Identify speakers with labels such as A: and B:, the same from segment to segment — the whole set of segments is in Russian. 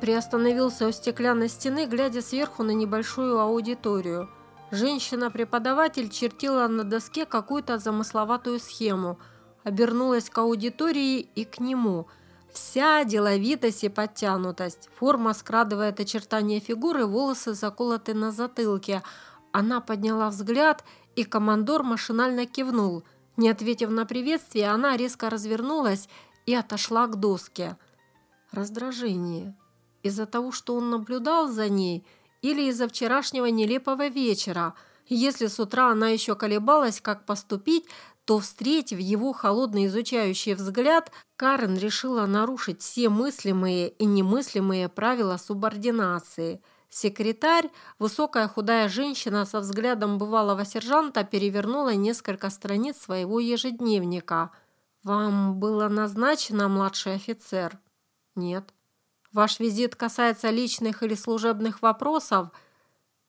A: Приостановился у стеклянной стены, глядя сверху на небольшую аудиторию. Женщина-преподаватель чертила на доске какую-то замысловатую схему, обернулась к аудитории и к нему. Вся деловитость и подтянутость. Форма скрадывает очертания фигуры, волосы заколоты на затылке. Она подняла взгляд, и командор машинально кивнул. Не ответив на приветствие, она резко развернулась и отошла к доске. Раздражение. Из-за того, что он наблюдал за ней, или из-за вчерашнего нелепого вечера. Если с утра она еще колебалась, как поступить, то, встретив его холодный изучающий взгляд, Карен решила нарушить все мыслимые и немыслимые правила субординации. Секретарь, высокая худая женщина со взглядом бывалого сержанта, перевернула несколько страниц своего ежедневника. «Вам было назначено, младший офицер?» «Нет». Ваш визит касается личных или служебных вопросов?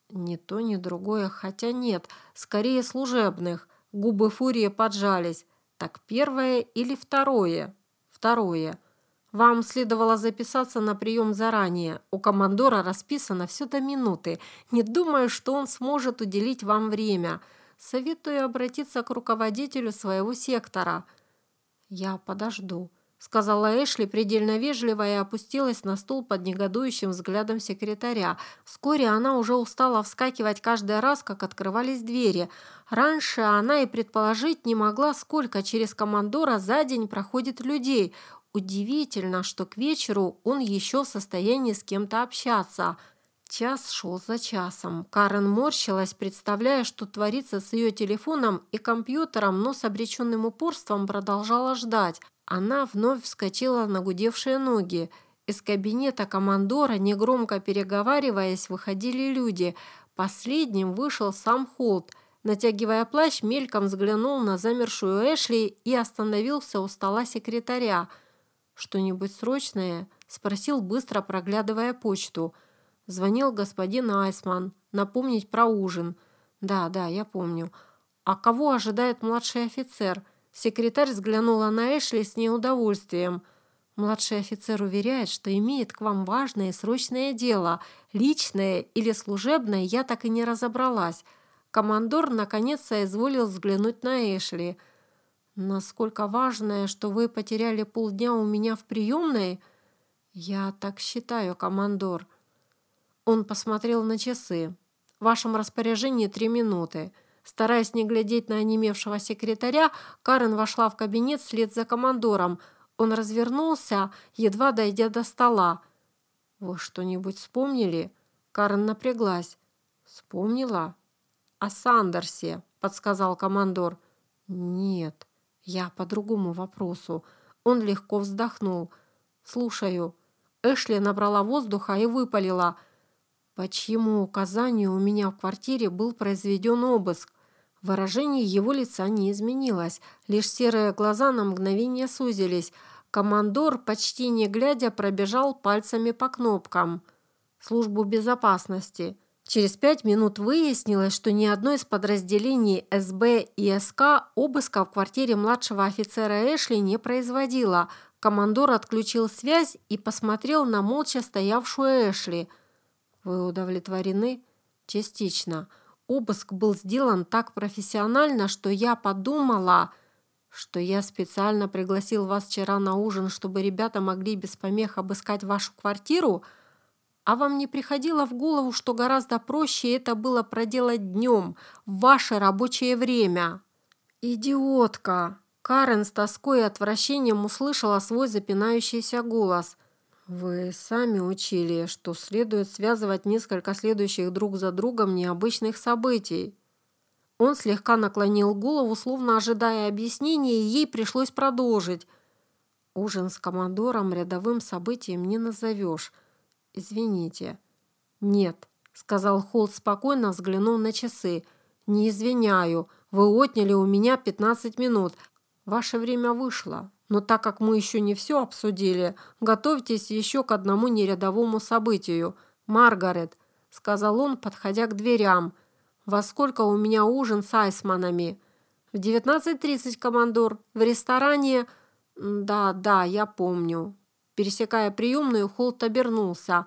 A: Ни то, ни другое, хотя нет, скорее служебных. Губы Фурии поджались. Так первое или второе? Второе. Вам следовало записаться на прием заранее. У командора расписано все до минуты. Не думаю, что он сможет уделить вам время. Советую обратиться к руководителю своего сектора. Я подожду сказала Эшли предельно вежливо и опустилась на стул под негодующим взглядом секретаря. Вскоре она уже устала вскакивать каждый раз, как открывались двери. Раньше она и предположить не могла, сколько через командора за день проходит людей. Удивительно, что к вечеру он еще в состоянии с кем-то общаться. Час шел за часом. Карен морщилась, представляя, что творится с ее телефоном и компьютером, но с обреченным упорством продолжала ждать. Она вновь вскочила на гудевшие ноги. Из кабинета командора, негромко переговариваясь, выходили люди. Последним вышел сам Холт. Натягивая плащ, мельком взглянул на замершую Эшли и остановился у стола секретаря. «Что-нибудь срочное?» – спросил, быстро проглядывая почту. Звонил господин Айсман. Напомнить про ужин. «Да, да, я помню. А кого ожидает младший офицер?» Секретарь взглянула на Эшли с неудовольствием. «Младший офицер уверяет, что имеет к вам важное и срочное дело. Личное или служебное я так и не разобралась». Командор наконец соизволил взглянуть на Эшли. «Насколько важное, что вы потеряли полдня у меня в приемной?» «Я так считаю, командор». Он посмотрел на часы. «В вашем распоряжении три минуты». Стараясь не глядеть на онемевшего секретаря, Карен вошла в кабинет вслед за командором. Он развернулся, едва дойдя до стола. «Вы что-нибудь вспомнили?» Карен напряглась. «Вспомнила?» «О Сандерсе», — подсказал командор. «Нет, я по другому вопросу». Он легко вздохнул. «Слушаю». Эшли набрала воздуха и выпалила. «По чьему указанию у меня в квартире был произведен обыск?» Выражение его лица не изменилось, лишь серые глаза на мгновение сузились. Командор, почти не глядя, пробежал пальцами по кнопкам. «Службу безопасности». Через пять минут выяснилось, что ни одно из подразделений СБ и СК обыска в квартире младшего офицера Эшли не производило. Командор отключил связь и посмотрел на молча стоявшую Эшли. «Вы удовлетворены?» «Частично». Обыск был сделан так профессионально, что я подумала, что я специально пригласил вас вчера на ужин, чтобы ребята могли без помех обыскать вашу квартиру, а вам не приходило в голову, что гораздо проще это было проделать днем, в ваше рабочее время? Идиотка! Карен с тоской и отвращением услышала свой запинающийся голос – вы сами учили, что следует связывать несколько следующих друг за другом необычных событий. Он слегка наклонил голову, словно ожидая объяснения, и ей пришлось продолжить. Ужин с командором рядовым событием не назовешь. Извините. Нет, сказал Холт спокойно, взглянув на часы. Не извиняю, вы отняли у меня 15 минут. Ваше время вышло. Но так как мы еще не все обсудили, готовьтесь еще к одному нерядовому событию. Маргарет, сказал он, подходя к дверям. Во сколько у меня ужин с Айсманами? В 19.30, командор. В ресторане... Да, да, я помню. Пересекая приемную, Холт обернулся.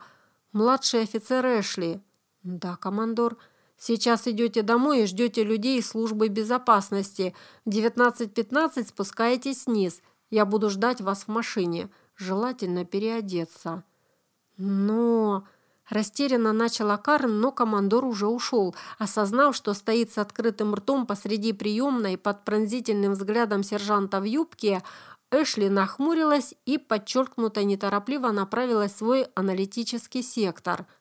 A: «Младший офицер Эшли». «Да, командор». «Сейчас идете домой и ждете людей из службы безопасности. В 19.15 спускаетесь вниз. Я буду ждать вас в машине. Желательно переодеться». «Но...» Растерянно начала Карн, но командор уже ушел, осознав, что стоит с открытым ртом посреди приемной под пронзительным взглядом сержанта в юбке, Эшли нахмурилась и подчеркнуто неторопливо направилась в свой аналитический сектор –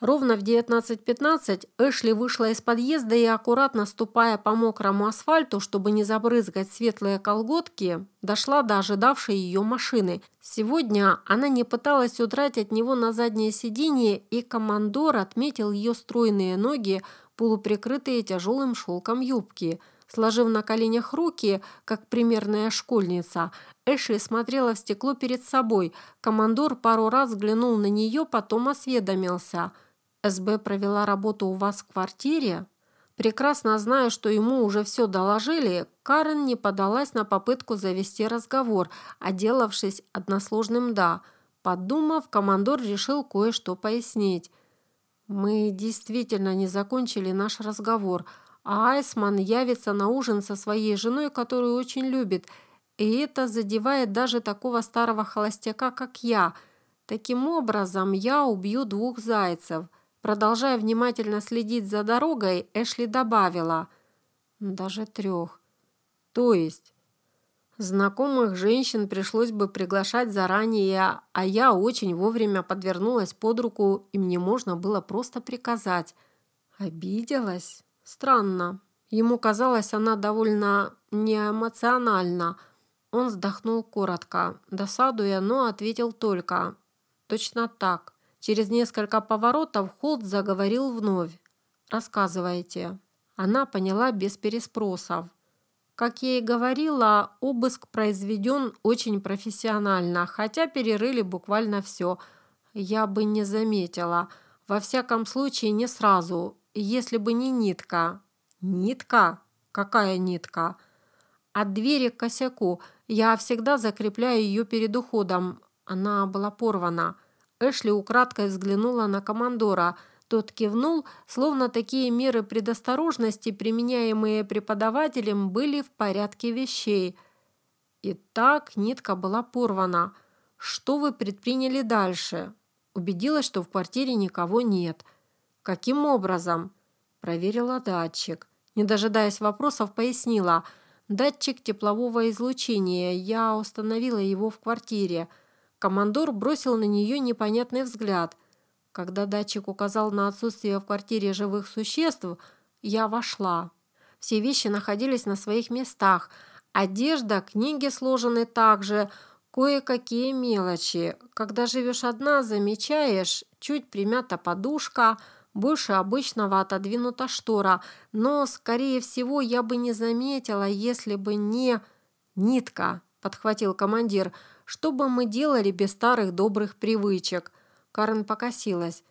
A: Ровно в 19.15 Эшли вышла из подъезда и, аккуратно ступая по мокрому асфальту, чтобы не забрызгать светлые колготки, дошла до ожидавшей ее машины. Сегодня она не пыталась удрать от него на заднее сиденье, и командор отметил ее стройные ноги, полуприкрытые тяжелым шелком юбки. Сложив на коленях руки, как примерная школьница, Эшли смотрела в стекло перед собой. Командор пару раз взглянул на нее, потом осведомился – СБ провела работу у вас в квартире? Прекрасно зная, что ему уже все доложили, Карен не подалась на попытку завести разговор, отделавшись односложным «да». Подумав, командор решил кое-что пояснить. «Мы действительно не закончили наш разговор, а Айсман явится на ужин со своей женой, которую очень любит, и это задевает даже такого старого холостяка, как я. Таким образом, я убью двух зайцев». Продолжая внимательно следить за дорогой, Эшли добавила «Даже трех». То есть знакомых женщин пришлось бы приглашать заранее, а я очень вовремя подвернулась под руку, и мне можно было просто приказать. Обиделась? Странно. Ему казалось, она довольно неэмоциональна. Он вздохнул коротко, досадуя, но ответил только «Точно так». Через несколько поворотов Холт заговорил вновь. «Рассказывайте». Она поняла без переспросов. Как я и говорила, обыск произведен очень профессионально, хотя перерыли буквально все. Я бы не заметила. Во всяком случае, не сразу, если бы не нитка. Нитка? Какая нитка? От двери к косяку. Я всегда закрепляю ее перед уходом. Она была порвана. Эшли украдкой взглянула на командора. Тот кивнул, словно такие меры предосторожности, применяемые преподавателем, были в порядке вещей. Итак, нитка была порвана. Что вы предприняли дальше? Убедилась, что в квартире никого нет. Каким образом? Проверила датчик. Не дожидаясь вопросов, пояснила. Датчик теплового излучения. Я установила его в квартире. Командор бросил на нее непонятный взгляд. Когда датчик указал на отсутствие в квартире живых существ, я вошла. Все вещи находились на своих местах. Одежда, книги сложены также, кое-какие мелочи. Когда живешь одна, замечаешь, чуть примята подушка, больше обычного отодвинута штора, но, скорее всего, я бы не заметила, если бы не... «Нитка», — подхватил командир, — что бы мы делали без старых добрых привычек? Карен покосилась.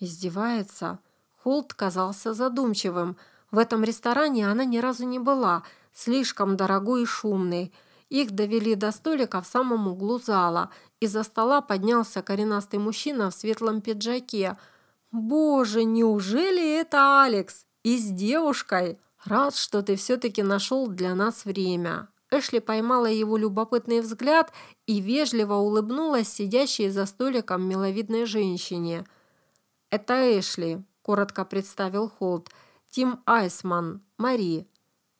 A: Издевается? Холт казался задумчивым. В этом ресторане она ни разу не была, слишком дорогой и шумный. Их довели до столика в самом углу зала. Из-за стола поднялся коренастый мужчина в светлом пиджаке. «Боже, неужели это Алекс? И с девушкой? Рад, что ты все-таки нашел для нас время». Эшли поймала его любопытный взгляд и вежливо улыбнулась сидящей за столиком миловидной женщине. «Это Эшли», – коротко представил Холт. «Тим Айсман, Мари».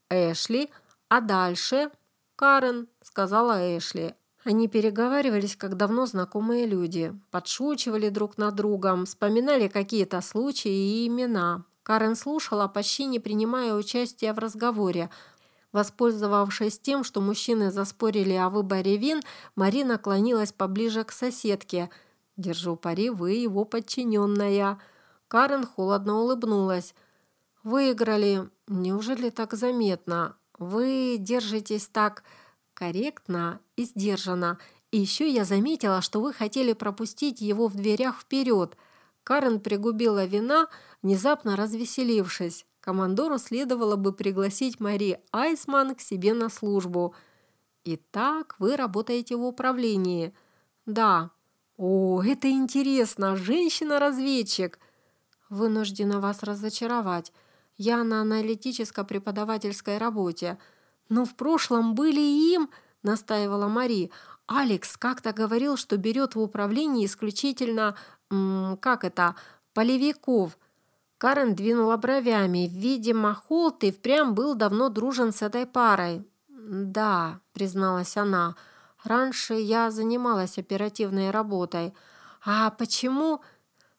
A: «Эшли? А дальше?» «Карен», – сказала Эшли. Они переговаривались, как давно знакомые люди, подшучивали друг над другом, вспоминали какие-то случаи и имена. Карен слушала, почти не принимая участия в разговоре – Воспользовавшись тем, что мужчины заспорили о выборе вин, Марина наклонилась поближе к соседке. «Держу пари, вы его подчиненная». Карен холодно улыбнулась. «Выиграли. Неужели так заметно? Вы держитесь так корректно и сдержанно. И еще я заметила, что вы хотели пропустить его в дверях вперед». Карен пригубила вина, внезапно развеселившись. Командору следовало бы пригласить Мари Айсман к себе на службу. «Итак, вы работаете в управлении». «Да». «О, это интересно! Женщина-разведчик!» «Вынуждена вас разочаровать. Я на аналитическо-преподавательской работе. Но в прошлом были им...» – настаивала Мари. «Алекс как-то говорил, что берет в управлении исключительно... как это? Полевиков». Карен двинула бровями. Видимо, Холт и впрямь был давно дружен с этой парой. «Да», – призналась она, – «раньше я занималась оперативной работой. А почему...»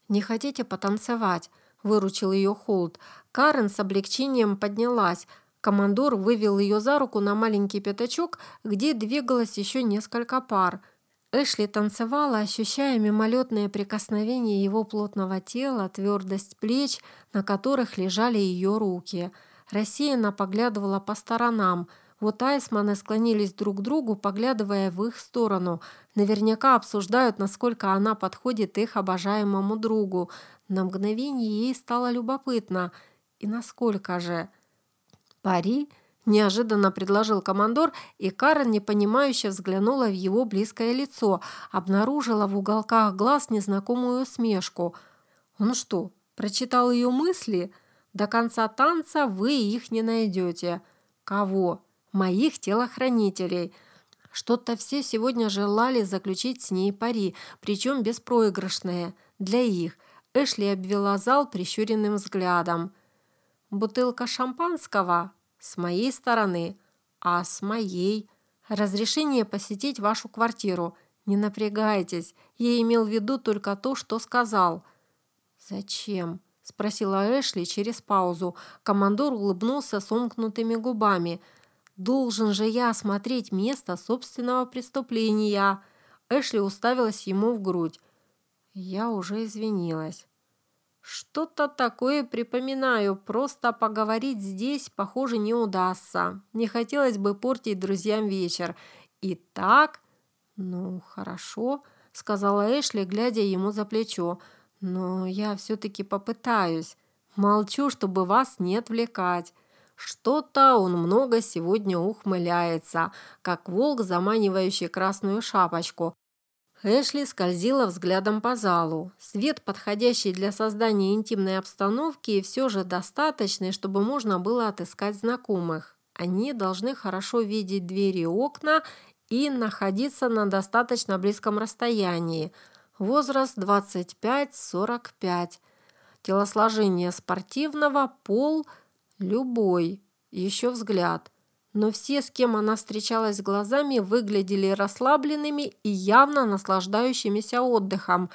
A: «Не хотите потанцевать?» – выручил ее Холт. Карен с облегчением поднялась. Командор вывел ее за руку на маленький пятачок, где двигалось еще несколько пар. Эшли танцевала, ощущая мимолетное прикосновение его плотного тела, твердость плеч, на которых лежали ее руки. Рассеянно поглядывала по сторонам. Вот айсманы склонились друг к другу, поглядывая в их сторону. Наверняка обсуждают, насколько она подходит их обожаемому другу. На мгновение ей стало любопытно. И насколько же... «Пари?» – неожиданно предложил командор, и Карен непонимающе взглянула в его близкое лицо, обнаружила в уголках глаз незнакомую усмешку. «Он что, прочитал ее мысли? До конца танца вы их не найдете». «Кого?» «Моих телохранителей». Что-то все сегодня желали заключить с ней пари, причем беспроигрышные, для их. Эшли обвела зал прищуренным взглядом. Бутылка шампанского с моей стороны, а с моей разрешение посетить вашу квартиру. Не напрягайтесь, я имел в виду только то, что сказал. Зачем? спросила Эшли через паузу. Командор улыбнулся сомкнутыми губами. Должен же я осмотреть место собственного преступления. Эшли уставилась ему в грудь. Я уже извинилась. «Что-то такое припоминаю, просто поговорить здесь, похоже, не удастся. Не хотелось бы портить друзьям вечер. Итак...» «Ну, хорошо», — сказала Эшли, глядя ему за плечо. «Но я все-таки попытаюсь. Молчу, чтобы вас не отвлекать». Что-то он много сегодня ухмыляется, как волк, заманивающий красную шапочку, Эшли скользила взглядом по залу. Свет, подходящий для создания интимной обстановки, все же достаточный, чтобы можно было отыскать знакомых. Они должны хорошо видеть двери и окна и находиться на достаточно близком расстоянии. Возраст 25-45. Телосложение спортивного, пол – любой. Еще взгляд но все, с кем она встречалась глазами, выглядели расслабленными и явно наслаждающимися отдыхом.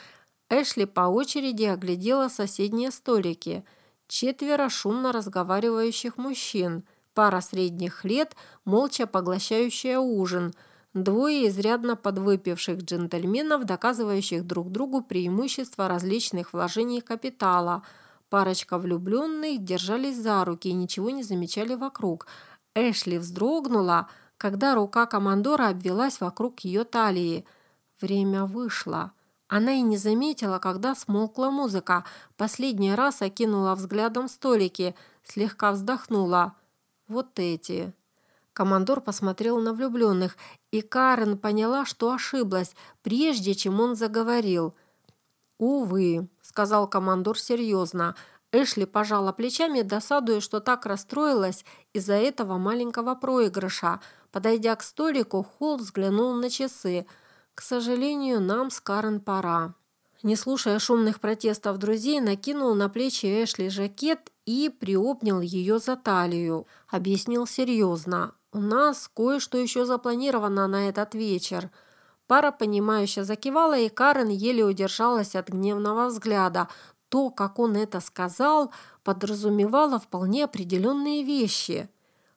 A: Эшли по очереди оглядела соседние столики. Четверо шумно разговаривающих мужчин, пара средних лет, молча поглощающая ужин, двое изрядно подвыпивших джентльменов, доказывающих друг другу преимущества различных вложений капитала – Парочка влюбленных держались за руки и ничего не замечали вокруг, Эшли вздрогнула, когда рука командора обвелась вокруг ее талии. Время вышло. Она и не заметила, когда смолкла музыка. Последний раз окинула взглядом столики, слегка вздохнула. «Вот эти». Командор посмотрел на влюбленных, и Карен поняла, что ошиблась, прежде чем он заговорил. «Увы», — сказал командор серьезно, Эшли пожала плечами, досадуя, что так расстроилась из-за этого маленького проигрыша. Подойдя к столику, Холл взглянул на часы. «К сожалению, нам с Карен пора». Не слушая шумных протестов друзей, накинул на плечи Эшли жакет и приобнял ее за талию. Объяснил серьезно. «У нас кое-что еще запланировано на этот вечер». Пара, понимающе закивала, и Карен еле удержалась от гневного взгляда, то, как он это сказал, подразумевало вполне определенные вещи.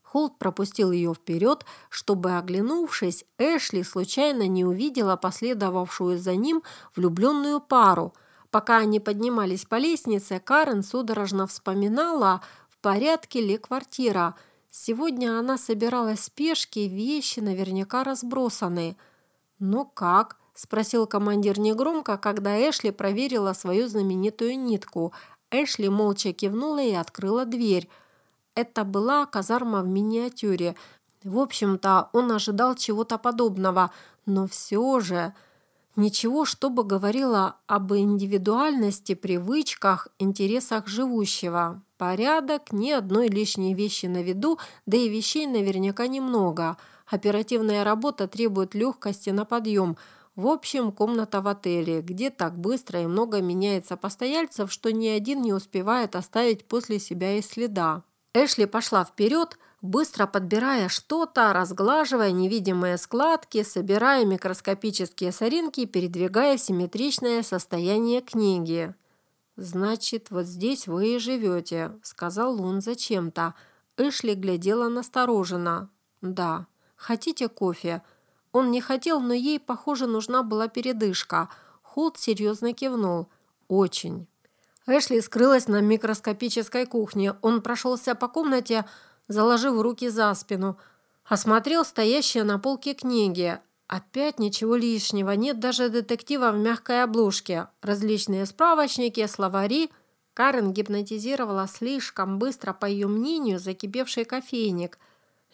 A: Холт пропустил ее вперед, чтобы, оглянувшись, Эшли случайно не увидела последовавшую за ним влюбленную пару. Пока они поднимались по лестнице, Карен судорожно вспоминала, в порядке ли квартира. Сегодня она собиралась в спешке, вещи наверняка разбросаны. Но как? – спросил командир негромко, когда Эшли проверила свою знаменитую нитку. Эшли молча кивнула и открыла дверь. Это была казарма в миниатюре. В общем-то, он ожидал чего-то подобного, но все же... Ничего, чтобы говорило об индивидуальности, привычках, интересах живущего. Порядок, ни одной лишней вещи на виду, да и вещей наверняка немного. Оперативная работа требует легкости на подъем. В общем, комната в отеле, где так быстро и много меняется постояльцев, что ни один не успевает оставить после себя и следа. Эшли пошла вперед, быстро подбирая что-то, разглаживая невидимые складки, собирая микроскопические соринки, передвигая симметричное состояние книги. «Значит, вот здесь вы и живете», — сказал Лун зачем-то. Эшли глядела настороженно. «Да. Хотите кофе?» Он не хотел, но ей, похоже, нужна была передышка. Холт серьезно кивнул. «Очень». Эшли скрылась на микроскопической кухне. Он прошелся по комнате, заложив руки за спину. Осмотрел стоящие на полке книги. Опять ничего лишнего, нет даже детектива в мягкой обложке. Различные справочники, словари. Карен гипнотизировала слишком быстро, по ее мнению, закипевший кофейник.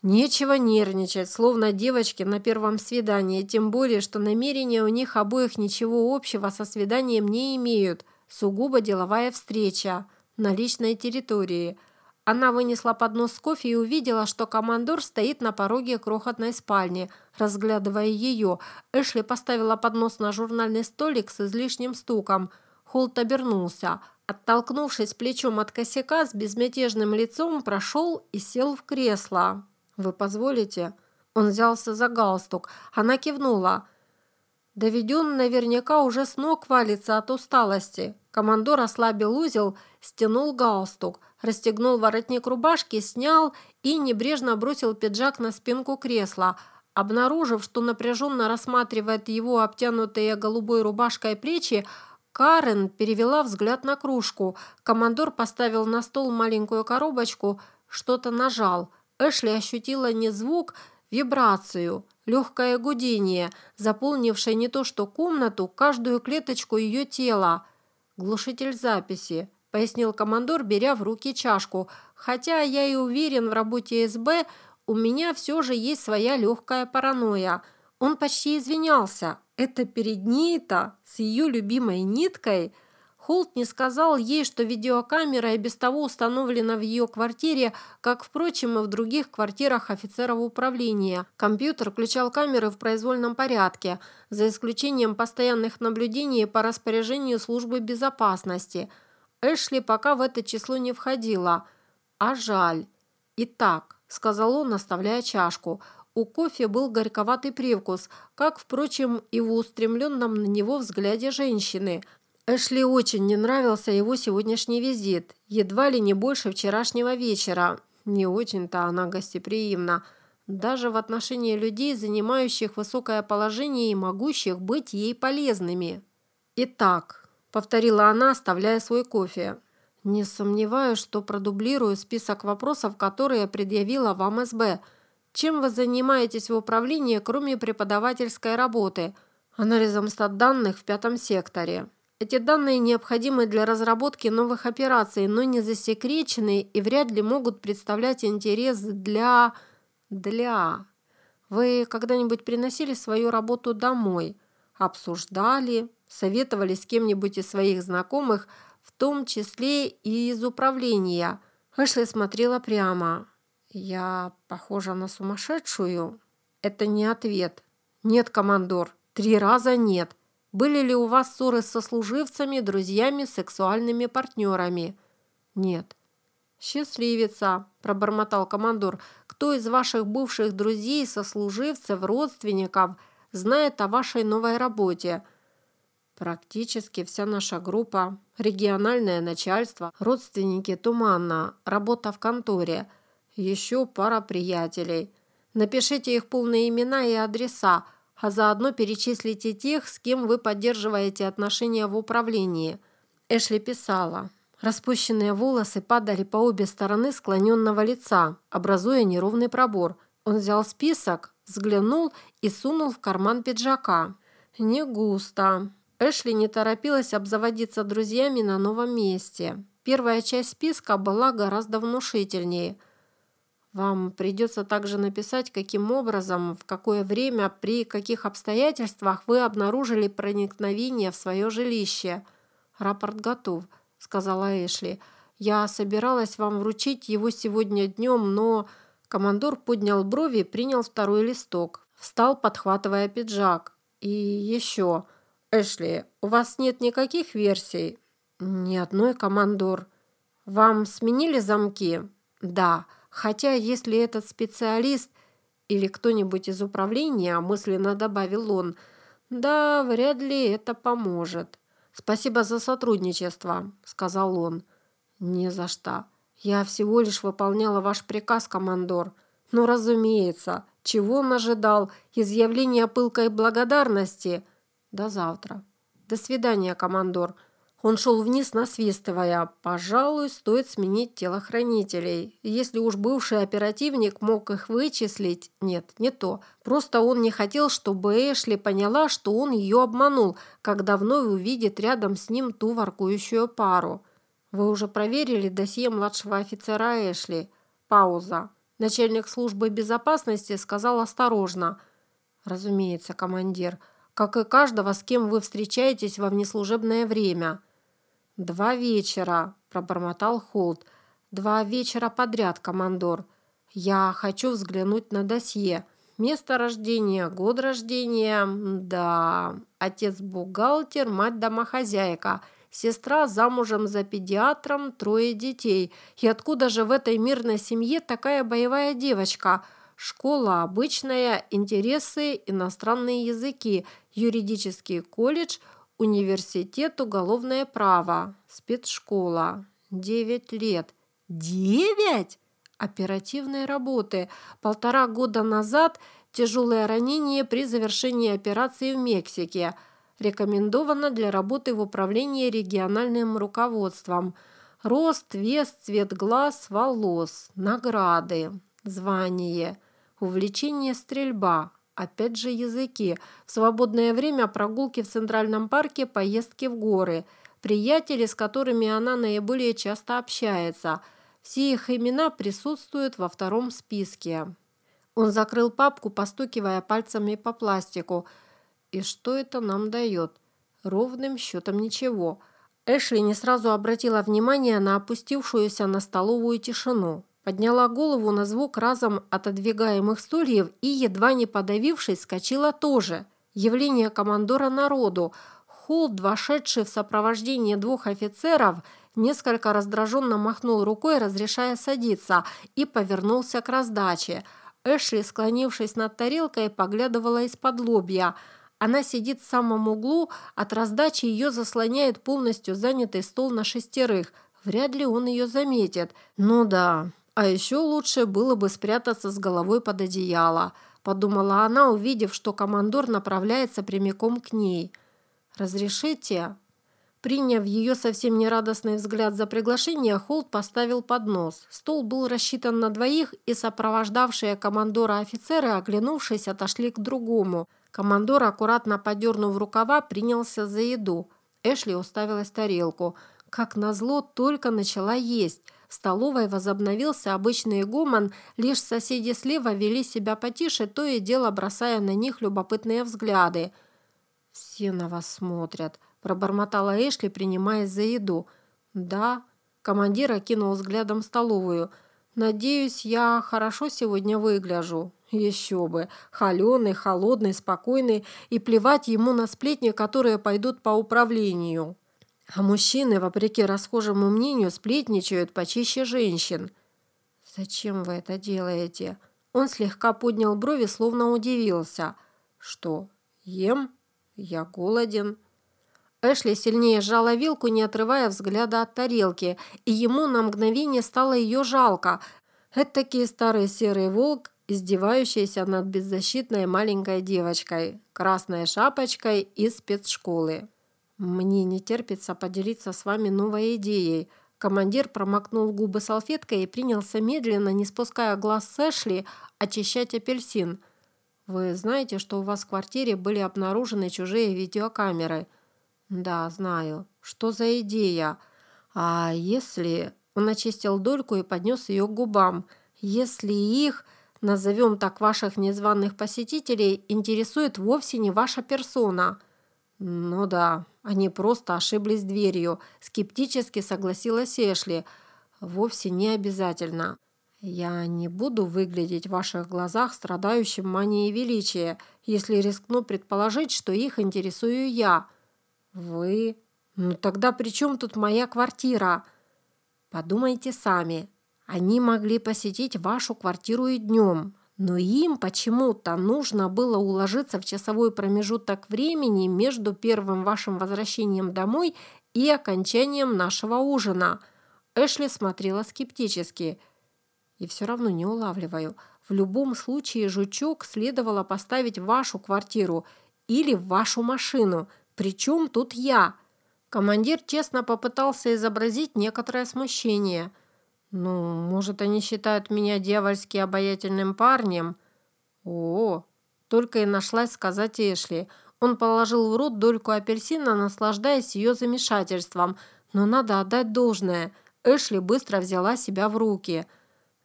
A: Нечего нервничать, словно девочки на первом свидании, тем более, что намерения у них обоих ничего общего со свиданием не имеют. Сугубо деловая встреча на личной территории – она вынесла поднос с кофе и увидела, что командор стоит на пороге крохотной спальни, разглядывая ее. Эшли поставила поднос на журнальный столик с излишним стуком. Холт обернулся. Оттолкнувшись плечом от косяка, с безмятежным лицом прошел и сел в кресло. «Вы позволите?» Он взялся за галстук. Она кивнула. Доведен наверняка уже с ног валится от усталости. Командор ослабил узел, стянул галстук расстегнул воротник рубашки, снял и небрежно бросил пиджак на спинку кресла. Обнаружив, что напряженно рассматривает его обтянутые голубой рубашкой плечи, Карен перевела взгляд на кружку. Командор поставил на стол маленькую коробочку, что-то нажал. Эшли ощутила не звук, вибрацию, легкое гудение, заполнившее не то что комнату, каждую клеточку ее тела. Глушитель записи пояснил командор, беря в руки чашку. «Хотя я и уверен в работе СБ, у меня все же есть своя легкая паранойя». Он почти извинялся. Это перед ней-то, с ее любимой ниткой – Холт не сказал ей, что видеокамера и без того установлена в ее квартире, как, впрочем, и в других квартирах офицеров управления. Компьютер включал камеры в произвольном порядке, за исключением постоянных наблюдений по распоряжению службы безопасности – Эшли пока в это число не входила. А жаль. Итак, сказал он, наставляя чашку. У кофе был горьковатый привкус, как, впрочем, и в устремленном на него взгляде женщины. Эшли очень не нравился его сегодняшний визит, едва ли не больше вчерашнего вечера. Не очень-то она гостеприимна. Даже в отношении людей, занимающих высокое положение и могущих быть ей полезными. Итак, повторила она, оставляя свой кофе. «Не сомневаюсь, что продублирую список вопросов, которые предъявила вам СБ. Чем вы занимаетесь в управлении, кроме преподавательской работы? Анализом стат-данных в пятом секторе. Эти данные необходимы для разработки новых операций, но не засекречены и вряд ли могут представлять интерес для... для... Вы когда-нибудь приносили свою работу домой? Обсуждали, советовали с кем-нибудь из своих знакомых, в том числе и из управления. Эшли смотрела прямо. «Я похожа на сумасшедшую?» «Это не ответ». «Нет, командор, три раза нет. Были ли у вас ссоры со служивцами, друзьями, сексуальными партнерами?» «Нет». «Счастливица», – пробормотал командор. «Кто из ваших бывших друзей, сослуживцев, родственников знает о вашей новой работе?» Практически вся наша группа, региональное начальство, родственники Туманна, работа в конторе, еще пара приятелей. Напишите их полные имена и адреса, а заодно перечислите тех, с кем вы поддерживаете отношения в управлении. Эшли писала. Распущенные волосы падали по обе стороны склоненного лица, образуя неровный пробор. Он взял список, взглянул и сунул в карман пиджака. «Не густо. Эшли не торопилась обзаводиться друзьями на новом месте. Первая часть списка была гораздо внушительнее. Вам придется также написать, каким образом, в какое время, при каких обстоятельствах вы обнаружили проникновение в свое жилище. Рапорт готов, сказала Эшли. Я собиралась вам вручить его сегодня днем, но... Командор поднял брови и принял второй листок. Встал, подхватывая пиджак. И еще... Эшли, у вас нет никаких версий? Ни одной, командор. Вам сменили замки? Да. Хотя, если этот специалист или кто-нибудь из управления, мысленно добавил он, да, вряд ли это поможет. Спасибо за сотрудничество, сказал он. Не за что. Я всего лишь выполняла ваш приказ, командор. Ну, разумеется, чего он ожидал? Изъявления пылкой благодарности? До завтра. До свидания, командор. Он шел вниз, насвистывая. «Пожалуй, стоит сменить телохранителей. Если уж бывший оперативник мог их вычислить...» Нет, не то. Просто он не хотел, чтобы Эшли поняла, что он ее обманул, когда вновь увидит рядом с ним ту воркующую пару. «Вы уже проверили досье младшего офицера Эшли?» Пауза. Начальник службы безопасности сказал осторожно. «Разумеется, командир. Как и каждого, с кем вы встречаетесь во внеслужебное время». «Два вечера», – пробормотал Холт. «Два вечера подряд, командор. Я хочу взглянуть на досье. Место рождения, год рождения, да. Отец бухгалтер, мать домохозяйка. Сестра замужем за педиатром, трое детей. И откуда же в этой мирной семье такая боевая девочка?» Школа обычная, интересы, иностранные языки, юридический колледж – Университет уголовное право. Спецшкола. Девять лет. Девять? Оперативной работы. Полтора года назад тяжелое ранение при завершении операции в Мексике. Рекомендовано для работы в управлении региональным руководством. Рост, вес, цвет глаз, волос. Награды. Звание. Увлечение стрельба. Опять же языки. В свободное время прогулки в Центральном парке, поездки в горы. Приятели, с которыми она наиболее часто общается. Все их имена присутствуют во втором списке. Он закрыл папку, постукивая пальцами по пластику. И что это нам дает? Ровным счетом ничего. Эшли не сразу обратила внимание на опустившуюся на столовую тишину подняла голову на звук разом отодвигаемых стульев и, едва не подавившись, скочила тоже. Явление командора народу. Холд, вошедший в сопровождении двух офицеров, несколько раздраженно махнул рукой, разрешая садиться, и повернулся к раздаче. Эшли, склонившись над тарелкой, поглядывала из-под лобья. Она сидит в самом углу, от раздачи ее заслоняет полностью занятый стол на шестерых. Вряд ли он ее заметит. Ну да, а еще лучше было бы спрятаться с головой под одеяло, подумала она, увидев, что командор направляется прямиком к ней. «Разрешите?» Приняв ее совсем нерадостный взгляд за приглашение, Холт поставил поднос. Стол был рассчитан на двоих, и сопровождавшие командора офицеры, оглянувшись, отошли к другому. Командор, аккуратно подернув рукава, принялся за еду. Эшли уставилась тарелку. Как назло, только начала есть – в столовой возобновился обычный гомон, лишь соседи слева вели себя потише, то и дело бросая на них любопытные взгляды. «Все на вас смотрят», – пробормотала Эшли, принимаясь за еду. «Да». Командир окинул взглядом столовую. «Надеюсь, я хорошо сегодня выгляжу». Еще бы. Холеный, холодный, спокойный и плевать ему на сплетни, которые пойдут по управлению. А мужчины, вопреки расхожему мнению, сплетничают почище женщин. «Зачем вы это делаете?» Он слегка поднял брови, словно удивился. «Что, ем? Я голоден». Эшли сильнее сжала вилку, не отрывая взгляда от тарелки, и ему на мгновение стало ее жалко. Это-таки старый серый волк, издевающийся над беззащитной маленькой девочкой, красной шапочкой из спецшколы. «Мне не терпится поделиться с вами новой идеей». Командир промокнул губы салфеткой и принялся медленно, не спуская глаз с Эшли, очищать апельсин. «Вы знаете, что у вас в квартире были обнаружены чужие видеокамеры?» «Да, знаю. Что за идея?» «А если...» Он очистил дольку и поднес ее к губам. если их, назовем так ваших незваных посетителей, интересует вовсе не ваша персона. Ну да, они просто ошиблись дверью, скептически согласилась Эшли. Вовсе не обязательно. Я не буду выглядеть в ваших глазах страдающим манией величия, если рискну предположить, что их интересую я. Вы? Ну тогда при чем тут моя квартира? Подумайте сами. Они могли посетить вашу квартиру и днем, но им почему-то нужно было уложиться в часовой промежуток времени между первым вашим возвращением домой и окончанием нашего ужина. Эшли смотрела скептически. И все равно не улавливаю. В любом случае жучок следовало поставить в вашу квартиру или в вашу машину. Причем тут я? Командир честно попытался изобразить некоторое смущение – «Ну, может, они считают меня дьявольски обаятельным парнем?» «О, только и нашлась сказать Эшли. Он положил в рот дольку апельсина, наслаждаясь ее замешательством. Но надо отдать должное. Эшли быстро взяла себя в руки.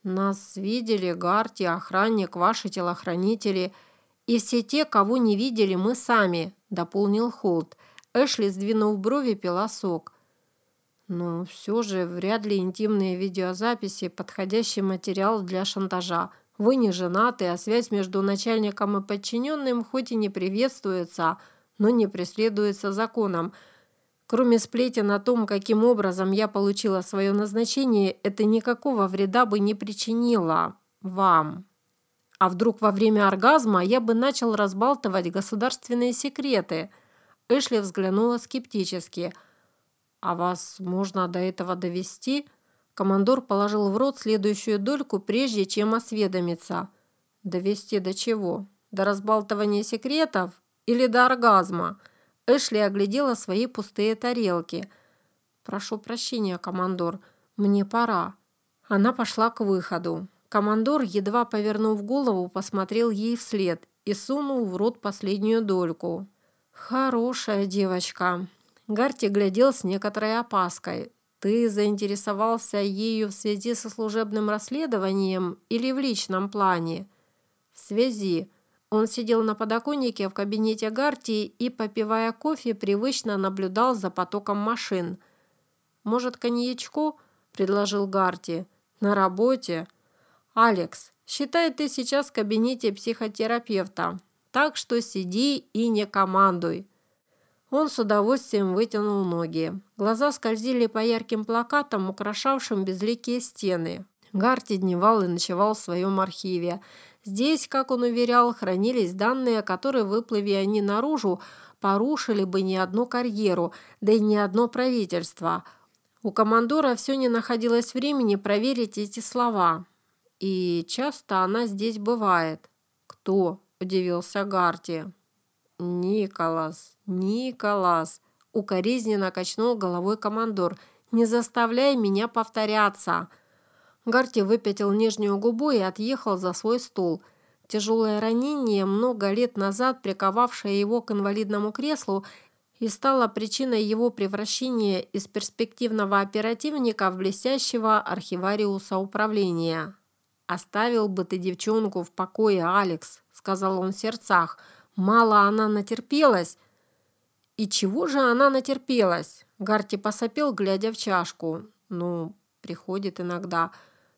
A: Нас видели Гарти, охранник, ваши телохранители. И все те, кого не видели мы сами», — дополнил Холт. Эшли, сдвинув брови, пила сок. Но все же вряд ли интимные видеозаписи – подходящий материал для шантажа. Вы не женаты, а связь между начальником и подчиненным хоть и не приветствуется, но не преследуется законом. Кроме сплетен о том, каким образом я получила свое назначение, это никакого вреда бы не причинило вам. А вдруг во время оргазма я бы начал разбалтывать государственные секреты? Эшли взглянула скептически – «А вас можно до этого довести?» Командор положил в рот следующую дольку, прежде чем осведомиться. «Довести до чего? До разбалтывания секретов или до оргазма?» Эшли оглядела свои пустые тарелки. «Прошу прощения, командор, мне пора». Она пошла к выходу. Командор, едва повернув голову, посмотрел ей вслед и сунул в рот последнюю дольку. «Хорошая девочка. Гарти глядел с некоторой опаской. «Ты заинтересовался ею в связи со служебным расследованием или в личном плане?» «В связи». Он сидел на подоконнике в кабинете Гарти и, попивая кофе, привычно наблюдал за потоком машин. «Может, коньячку?» – предложил Гарти. «На работе?» «Алекс, считай, ты сейчас в кабинете психотерапевта, так что сиди и не командуй». Он с удовольствием вытянул ноги. Глаза скользили по ярким плакатам, украшавшим безликие стены. Гарти дневал и ночевал в своем архиве. Здесь, как он уверял, хранились данные, которые, выплыви они наружу, порушили бы не одну карьеру, да и не одно правительство. У командора все не находилось времени проверить эти слова. И часто она здесь бывает. «Кто?» – удивился Гарти. «Николас, Николас!» – укоризненно качнул головой командор. «Не заставляй меня повторяться!» Гарти выпятил нижнюю губу и отъехал за свой стол. Тяжелое ранение, много лет назад приковавшее его к инвалидному креслу, и стало причиной его превращения из перспективного оперативника в блестящего архивариуса управления. «Оставил бы ты девчонку в покое, Алекс», – сказал он в сердцах – Мало она натерпелась. И чего же она натерпелась? Гарти посопел, глядя в чашку. Ну, приходит иногда.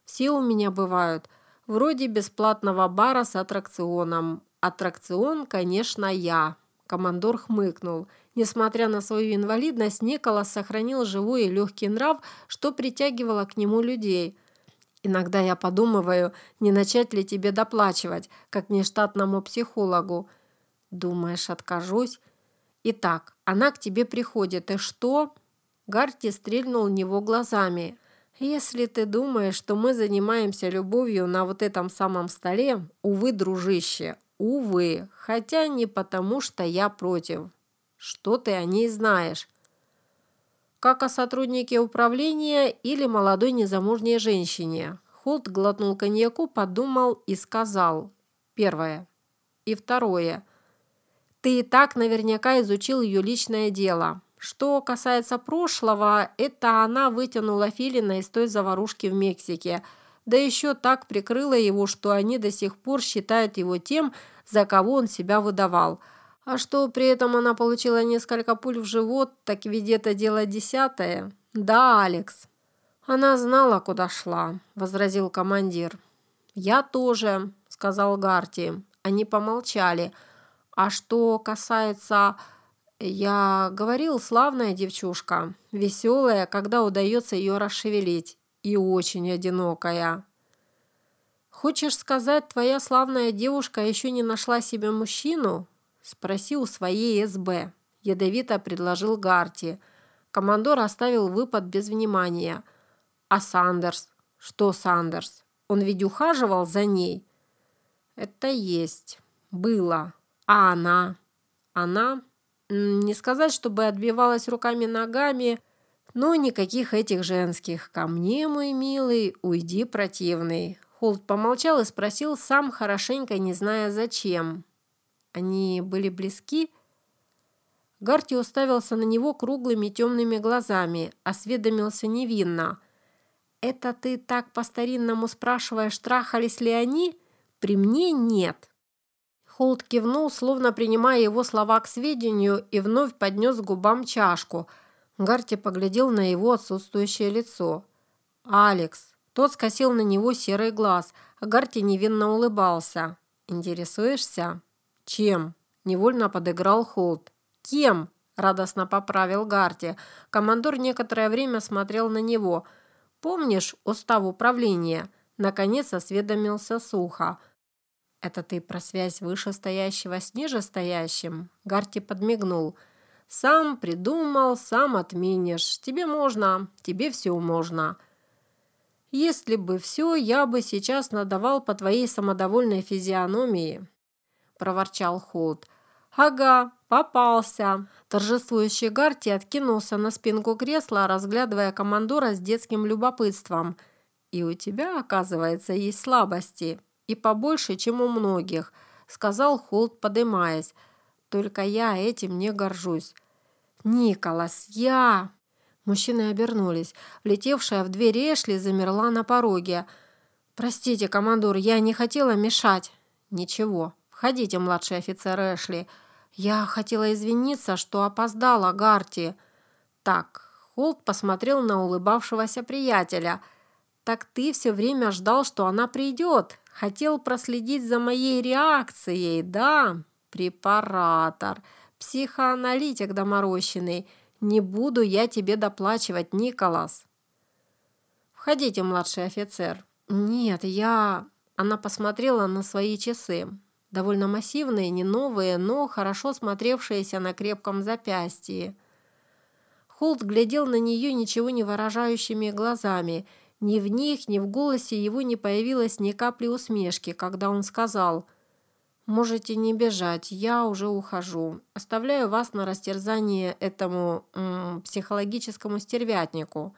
A: Все у меня бывают. Вроде бесплатного бара с аттракционом. Аттракцион, конечно, я. Командор хмыкнул. Несмотря на свою инвалидность, Николас сохранил живой и легкий нрав, что притягивало к нему людей. Иногда я подумываю, не начать ли тебе доплачивать, как нештатному психологу. «Думаешь, откажусь?» «Итак, она к тебе приходит, и что?» Гарти стрельнул в него глазами. «Если ты думаешь, что мы занимаемся любовью на вот этом самом столе, увы, дружище, увы, хотя не потому, что я против. Что ты о ней знаешь?» «Как о сотруднике управления или молодой незамужней женщине?» Холт глотнул коньяку, подумал и сказал. Первое. И второе – ты и так наверняка изучил ее личное дело. Что касается прошлого, это она вытянула Филина из той заварушки в Мексике. да еще так прикрыла его, что они до сих пор считают его тем, за кого он себя выдавал. А что при этом она получила несколько пуль в живот, так ведь это дело десятое. Да, Алекс. Она знала, куда шла, возразил командир. Я тоже, сказал Гарти. Они помолчали. А что касается... Я говорил, славная девчушка, веселая, когда удается ее расшевелить, и очень одинокая. «Хочешь сказать, твоя славная девушка еще не нашла себе мужчину?» Спроси у своей СБ. Ядовито предложил Гарти. Командор оставил выпад без внимания. А Сандерс? Что Сандерс? Он ведь ухаживал за ней? Это есть. Было. А она? Она? Не сказать, чтобы отбивалась руками-ногами, но никаких этих женских. Ко мне, мой милый, уйди, противный. Холд помолчал и спросил сам, хорошенько не зная зачем. Они были близки. Гарти уставился на него круглыми темными глазами, осведомился невинно. «Это ты так по-старинному спрашиваешь, трахались ли они? При мне нет». Холд кивнул, словно принимая его слова к сведению, и вновь поднес губам чашку. Гарти поглядел на его отсутствующее лицо. «Алекс». Тот скосил на него серый глаз, а Гарти невинно улыбался. «Интересуешься?» «Чем?» – невольно подыграл Холт. «Кем?» – радостно поправил Гарти. Командор некоторое время смотрел на него. «Помнишь устав управления?» Наконец осведомился сухо. «Это ты про связь вышестоящего с нижестоящим?» Гарти подмигнул. «Сам придумал, сам отменишь. Тебе можно, тебе все можно». «Если бы все, я бы сейчас надавал по твоей самодовольной физиономии», – проворчал Холд. «Ага, попался!» Торжествующий Гарти откинулся на спинку кресла, разглядывая командора с детским любопытством. «И у тебя, оказывается, есть слабости. И побольше, чем у многих», – сказал Холд, подымаясь. «Только я этим не горжусь». «Николас, я...» Мужчины обернулись. Влетевшая в дверь Эшли замерла на пороге. «Простите, командор, я не хотела мешать». «Ничего, Входите, младший офицер Эшли. Я хотела извиниться, что опоздала, Гарти. Так, Холт посмотрел на улыбавшегося приятеля. Так ты все время ждал, что она придет. Хотел проследить за моей реакцией, да? Препаратор. Психоаналитик доморощенный. Не буду я тебе доплачивать, Николас. Входите, младший офицер. Нет, я... Она посмотрела на свои часы довольно массивные, не новые, но хорошо смотревшиеся на крепком запястье. Холт глядел на нее ничего не выражающими глазами. Ни в них, ни в голосе его не появилось ни капли усмешки, когда он сказал «Можете не бежать, я уже ухожу. Оставляю вас на растерзание этому м, психологическому стервятнику».